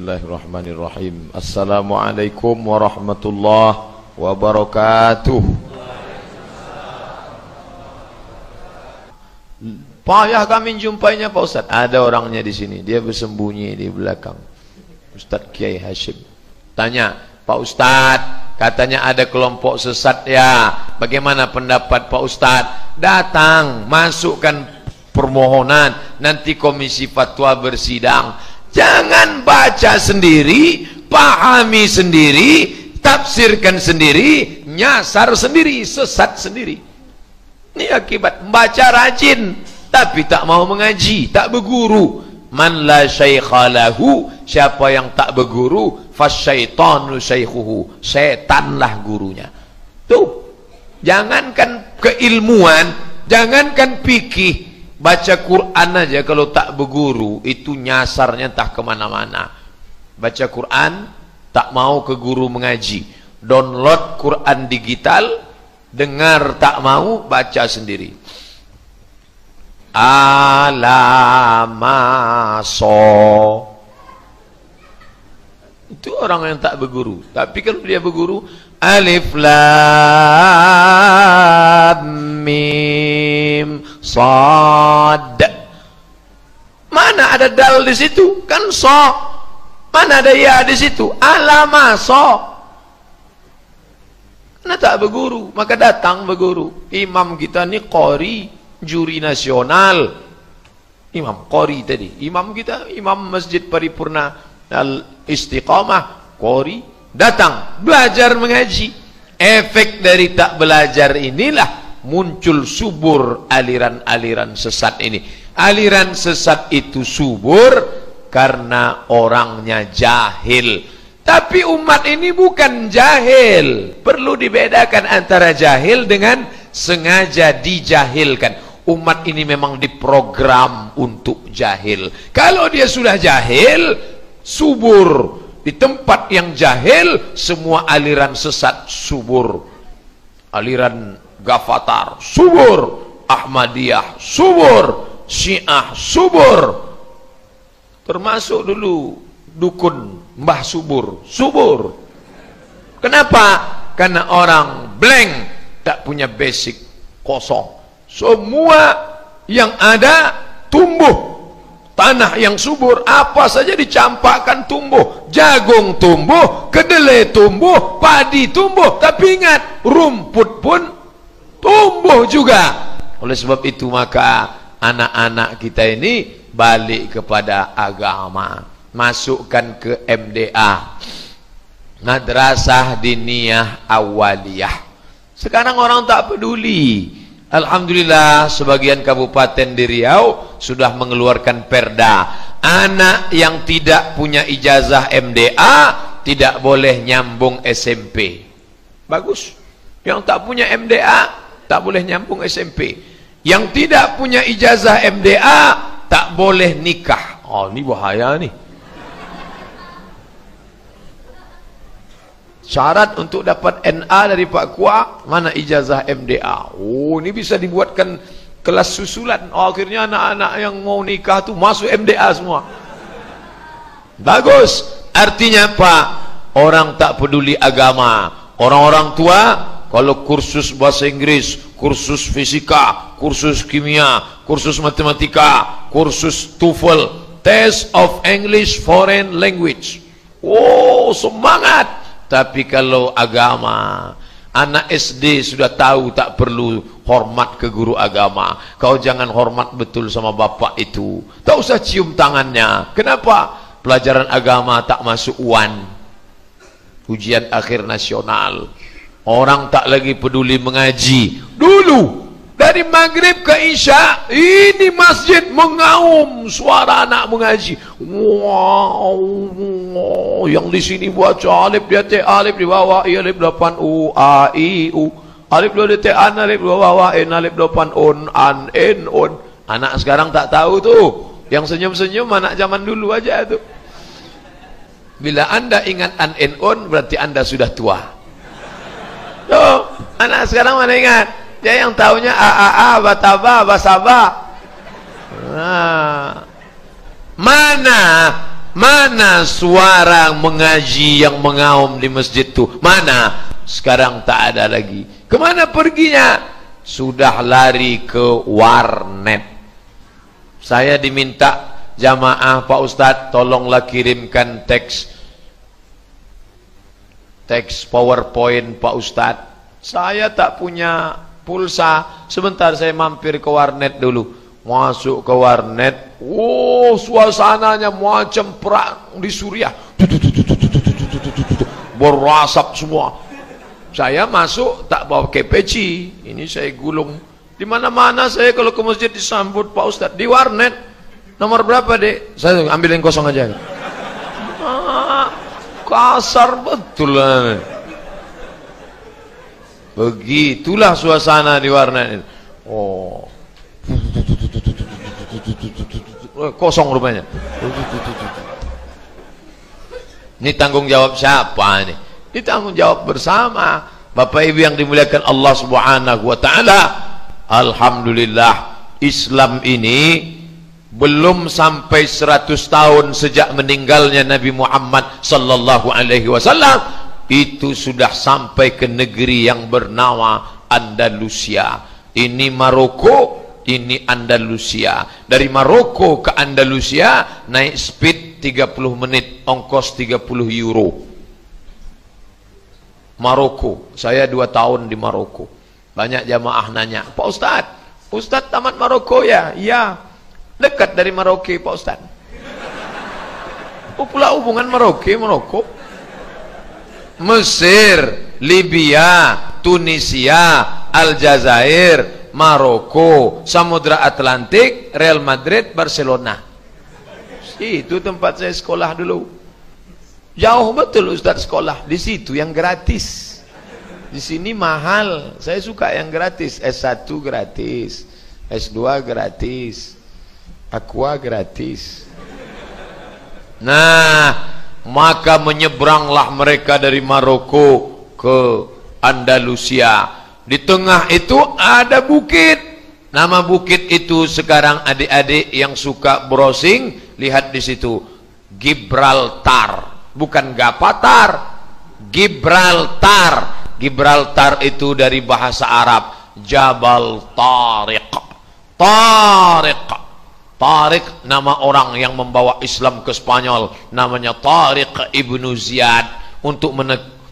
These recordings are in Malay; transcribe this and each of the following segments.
Bismillahirrahmanirrahim. Assalamualaikum warahmatullahi wabarakatuh. Payah kami jumpainya Pak Ustaz. Ada orangnya di sini. Dia bersembunyi di belakang. Ustaz Kiai Hashim. Tanya, Pak Ustaz, katanya ada kelompok sesat ya. Bagaimana pendapat Pak Ustaz? Datang, masukkan permohonan. Nanti komisi fatwa bersidang. Jangan baca sendiri, pahami sendiri, tafsirkan sendiri, nyasar sendiri, sesat sendiri. Ini akibat baca rajin tapi tak mau mengaji, tak berguru. Man la syaikhalahu, siapa yang tak berguru, fasyaitanu syaikhuhu. Setanlah gurunya. Tuh. Jangankan keilmuan, jangankan fikih, baca Quran aja kalau tak berguru itu nyasarnya entah ke mana-mana. Baca Quran tak mau ke guru mengaji. Download Quran digital dengar tak mau baca sendiri. Alamaso. Itu orang yang tak berguru. Tapi kalau dia berguru alif lam mim sad. Mana ada dal di situ? Kan so. Mana ada ya di situ? Alama so. Karena tak berguru? Maka datang berguru. Imam kita ni qori juri nasional. Imam qori tadi. Imam kita imam masjid paripurna al istiqamah qori datang. Belajar mengaji. Efek dari tak belajar inilah muncul subur aliran-aliran sesat ini. Aliran sesat itu subur karena orangnya jahil. Tapi umat ini bukan jahil. Perlu dibedakan antara jahil dengan sengaja dijahilkan. Umat ini memang diprogram untuk jahil. Kalau dia sudah jahil subur. Di tempat yang jahil semua aliran sesat subur. Aliran gafatar subur. Ahmadiyah subur. Syiah subur. Termasuk dulu dukun mbah subur subur. Kenapa? Karena orang blank tak punya basic kosong. Semua yang ada tumbuh. Tanah yang subur apa saja dicampakkan tumbuh. Jagung tumbuh kedelai tumbuh padi tumbuh. Tapi ingat rumput pun tumbuh juga. Oleh sebab itu maka anak-anak kita ini balik kepada agama. Masukkan ke MDA madrasah diniyah awaliyah. Sekarang orang tak peduli. Alhamdulillah sebagian kabupaten di Riau sudah mengeluarkan perda. Anak yang tidak punya ijazah MDA tidak boleh nyambung SMP bagus. Yang tak punya MDA tak boleh nyambung SMP yang tidak punya ijazah MDA tak boleh nikah. Oh ini bahaya nih syarat untuk dapat NA dari Pak Kuah mana ijazah MDA oh ini bisa dibuatkan kelas susulan. Oh, akhirnya anak-anak yang mau nikah tu masuk MDA semua. Bagus. Artinya apa? Orang tak peduli agama. Orang-orang tua kalau kursus bahasa Inggris kursus fisika kursus kimia kursus matematika kursus TOEFL test of English foreign language. Oh semangat. Tapi kalau agama anak SD sudah tahu tak perlu hormat ke guru agama. Kau jangan hormat betul sama bapak itu. Tak usah cium tangannya. Kenapa? Pelajaran agama tak masuk UAN ujian akhir nasional orang tak lagi peduli mengaji. Dulu dari maghrib ke isya ini masjid mengaum suara anak mengaji. Wow, wow. yang di sini baca alif dia te alif di bawah i alif depan u a i u. Alif dua te an alif dua bawah n alif depan on an n on anak sekarang tak tahu tu. Yang senyum-senyum anak zaman dulu aja tu. Bila anda ingat an n on berarti anda sudah tua tu anak sekarang mana ingat? Dia yang tahunya a a a bataba basaba nah. mana mana suara mengaji yang mengaum di masjid tu? Mana? Sekarang tak ada lagi. Kemana perginya? Sudah lari ke warnet. Saya diminta jamaah Pak Ustadz tolonglah kirimkan teks teks powerpoint Pak Ustadz saya tak punya pulsa. Sebentar saya mampir ke warnet dulu. Masuk ke warnet. Oh suasananya macam perang di Suriah. Berasap semua. Saya masuk tak bawa kepeci. Ini saya gulung. Di mana-mana saya kalau ke masjid disambut Pak Ustaz di warnet. Nomor berapa dek? Saya ambil yang kosong aja kasar betul lah begitulah suasana di warnet oh. Kosong rupanya. Ini tanggung jawab siapa ini ini tanggung jawab bersama Bapak Ibu yang dimuliakan Allah Subhanahu wa taala. Alhamdulillah Islam ini belum sampai 100 tahun sejak meninggalnya Nabi Muhammad sallallahu alaihi wasallam itu sudah sampai ke negeri yang bernama Andalusia. Ini Maroko ini Andalusia. Dari Maroko ke Andalusia naik speed 30 menit ongkos 30 euro. Maroko. Saya 2 tahun di Maroko. Banyak jamaah nanya Pak Ustaz Ustaz tamat Maroko ya? Iya dekat dari Maroko Pak Ustaz oh pula hubungan Maroko Maroko Mesir Libya Tunisia Aljazair Maroko, Samudra Atlantik, Real Madrid, Barcelona. Itu tempat saya sekolah dulu. Jauh betul Ustaz sekolah di situ yang gratis. Di sini mahal. Saya suka yang gratis. S1 gratis, S2 gratis, Aqua gratis. Nah, maka menyeberanglah mereka dari Maroko ke Andalusia. Di tengah itu ada bukit. Nama bukit itu sekarang adik-adik yang suka browsing lihat di situ. Gibraltar. Bukan Gapatar. Gibraltar. Gibraltar itu dari bahasa Arab. Jabal Tariq. Tariq Tariq nama orang yang membawa Islam ke Spanyol. Namanya Tariq Ibnu Ziyad. Untuk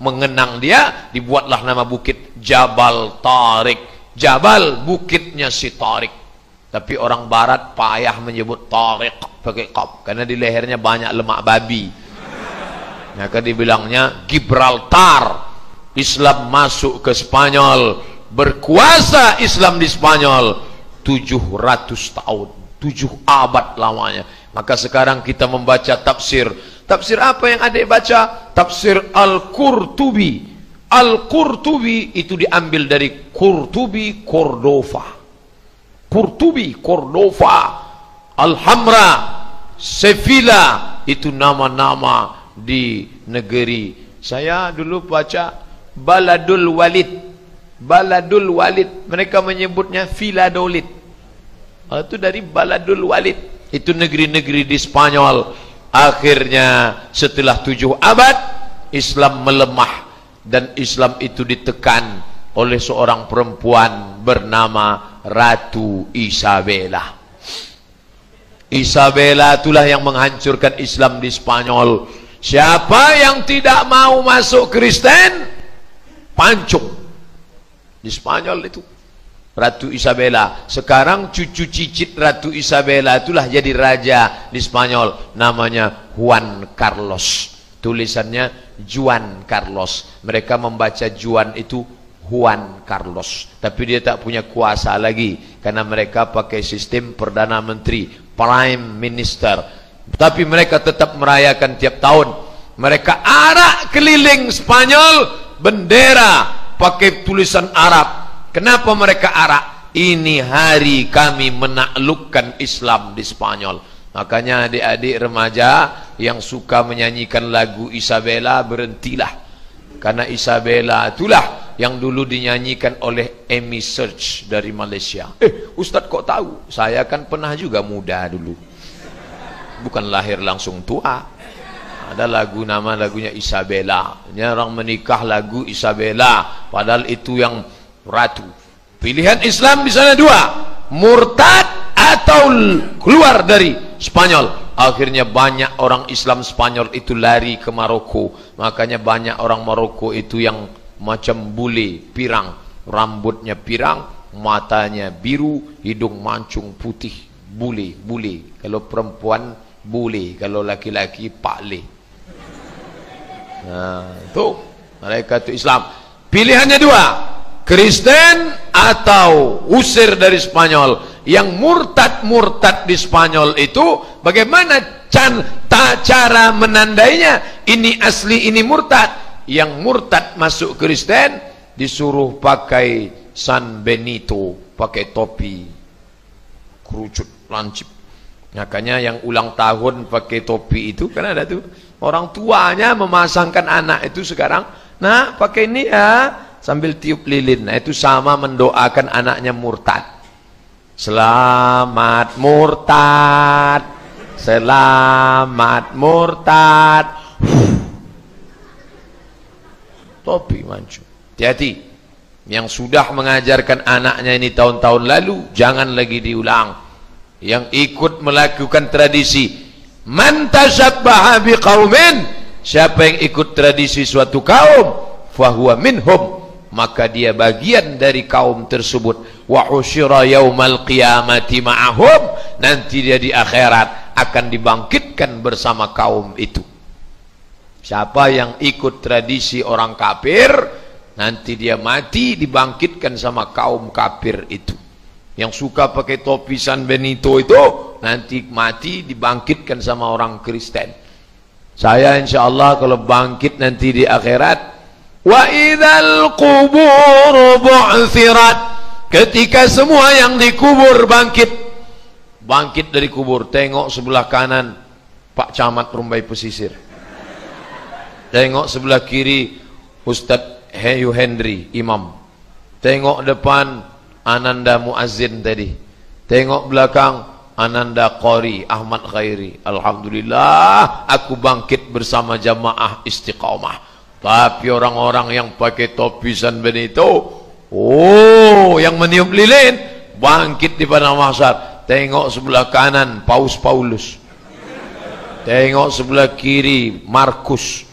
mengenang dia dibuatlah nama bukit Jabal Tariq Jabal bukitnya si Tariq tapi orang barat payah menyebut Tariq pakai kop karena di lehernya banyak lemak babi. Maka dibilangnya Gibraltar. Islam masuk ke Spanyol. Berkuasa Islam di Spanyol 700 tahun 7 abad lamanya maka sekarang kita membaca tafsir Tafsir apa yang adik baca? Tafsir Al-Qurtubi. Al-Qurtubi itu diambil dari Qurtubi Cordova. Qurtubi Cordova. Al-Hamra. Sevilla. Itu nama-nama di negeri. Saya dulu baca Baladul Walid. Baladul Walid. Mereka menyebutnya Filadolid. Itu dari Baladul Walid. Itu negeri-negeri di Spanyol. Akhirnya setelah tujuh abad Islam melemah dan Islam itu ditekan oleh seorang perempuan bernama Ratu Isabella. Isabella itulah yang menghancurkan Islam di Spanyol. Siapa yang tidak mau masuk Kristen? Pancung. Di Spanyol itu Ratu Isabella. Sekarang cucu cicit Ratu Isabella itulah jadi raja di Spanyol. Namanya Juan Carlos. Tulisannya Juan Carlos. Mereka membaca Juan itu Juan Carlos. Tapi dia tak punya kuasa lagi. Karena mereka pakai sistem Perdana Menteri. Prime Minister. Tapi mereka tetap merayakan tiap tahun. Mereka arak keliling Spanyol. Bendera pakai tulisan Arab. Kenapa mereka arak? Ini hari kami menaklukkan Islam di Spanyol. Makanya adik-adik remaja yang suka menyanyikan lagu Isabella berhentilah. Karena Isabella itulah yang dulu dinyanyikan oleh Amy Search dari Malaysia. Eh, Ustaz kok tahu? Saya kan pernah juga muda dulu. bukan lahir langsung tua ada lagu nama lagunya Isabella ini orang menikah lagu Isabella padahal itu yang ratu. Pilihan Islam di sana dua. Murtad atau keluar dari Spanyol. Akhirnya banyak orang Islam Spanyol itu lari ke Maroko. Makanya banyak orang Maroko itu yang macam bule pirang. Rambutnya pirang matanya biru hidung mancung putih. Bule bule. Kalau perempuan bule. Kalau laki-laki pakle nah tu. Mereka tu Islam. Pilihannya dua Kristen atau usir dari Spanyol yang murtad-murtad di Spanyol itu bagaimana can, ta, cara menandainya? Ini asli ini murtad. Yang murtad masuk Kristen disuruh pakai San Benito pakai topi kerucut lancip. Makanya yang ulang tahun pakai topi itu kan ada tuh orang tuanya memasangkan anak itu sekarang nah pakai ini ya sambil tiup lilin. Nah itu sama mendoakan anaknya murtad. Selamat murtad. Selamat murtad. Topi mancu hati-hati. Yang sudah mengajarkan anaknya ini tahun-tahun lalu jangan lagi diulang. Yang ikut melakukan tradisi. Man tasabbaha biqaumin. Siapa yang ikut tradisi suatu kaum fahuwa minhum maka dia bagian dari kaum tersebut. Wa usyira yaumal qiyamati ma'ahum. Nanti dia di akhirat akan dibangkitkan bersama kaum itu. Siapa yang ikut tradisi orang kafir nanti dia mati dibangkitkan sama kaum kafir itu. Yang suka pakai topi San Benito itu nanti mati dibangkitkan sama orang Kristen. Saya insyaallah kalau bangkit nanti di akhirat idzal qubur bu'thirat. Ketika semua yang dikubur bangkit. Bangkit dari kubur tengok sebelah kanan Pak Camat Rumbai Pesisir. Tengok sebelah kiri Ustaz Heyu Henry imam. Tengok depan Ananda Muazzin tadi. Tengok belakang Ananda Qari Ahmad Khairi. Alhamdulillah aku bangkit bersama jamaah istiqamah tapi orang-orang yang pakai topi San Benito oh yang meniup lilin bangkit di padang mahsyar. Tengok sebelah kanan Paus Paulus. Tengok sebelah kiri Markus.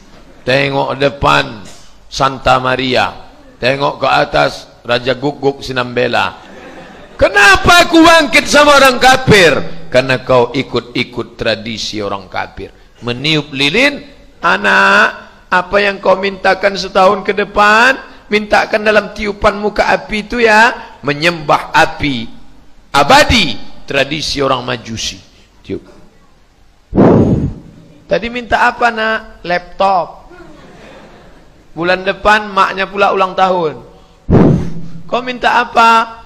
Tengok depan Santa Maria. Tengok ke atas Raja Guguk Sinambela. Kenapa aku bangkit sama orang kafir? Karena kau ikut-ikut tradisi orang kafir. Meniup lilin anak apa yang kau mintakan setahun ke depan mintakan dalam tiupan muka api itu ya menyembah api abadi tradisi orang majusi tiup tadi minta apa nak laptop Bulan depan maknya pula ulang tahun. Kau minta apa?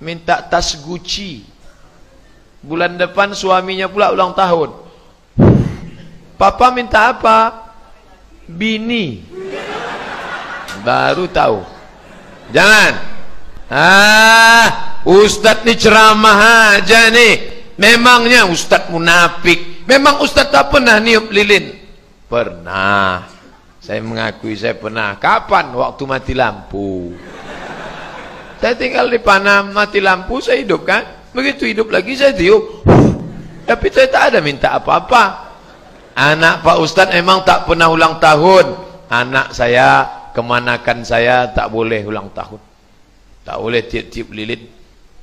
Minta tas Gucci. Bulan depan suaminya pula ulang tahun. Papa minta apa? Bini. Baru tahu. Jangan. Ah, ustaz ni ceramah aja nih. Memangnya ustaz munafik. Memang ustaz tak pernah niup lilin. Pernah. Saya mengakui saya pernah. Kapan waktu mati lampu? Saya tinggal di Panam, mati lampu, saya hidup kan? Begitu hidup lagi, saya tiup. Tapi saya tak ada minta apa-apa. Anak Pak Ustadz memang tak pernah ulang tahun. Anak saya, kemanakan saya, tak boleh ulang tahun. Tak boleh tiup-tiup lilin.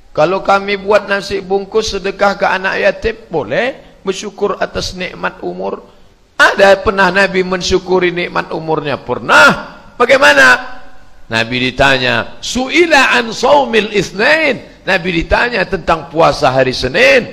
Kalau kami buat nasi bungkus sedekah ke anak yatim, boleh. Bersyukur atas nikmat umur. Ada pernah Nabi mensyukuri nikmat umurnya? Pernah. Bagaimana? Nabi ditanya, "Su'ila an saumil itsnain?" Nabi ditanya tentang puasa hari Senin.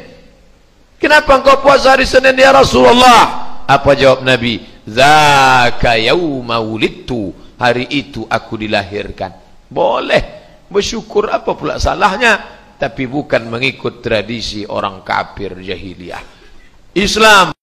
"Kenapa engkau puasa hari Senin ya Rasulullah?" Apa jawab Nabi? "Zaka yauma wulidtu." Hari itu aku dilahirkan. Boleh. Bersyukur apa pula salahnya? Tapi bukan mengikut tradisi orang kafir jahiliyah. Islam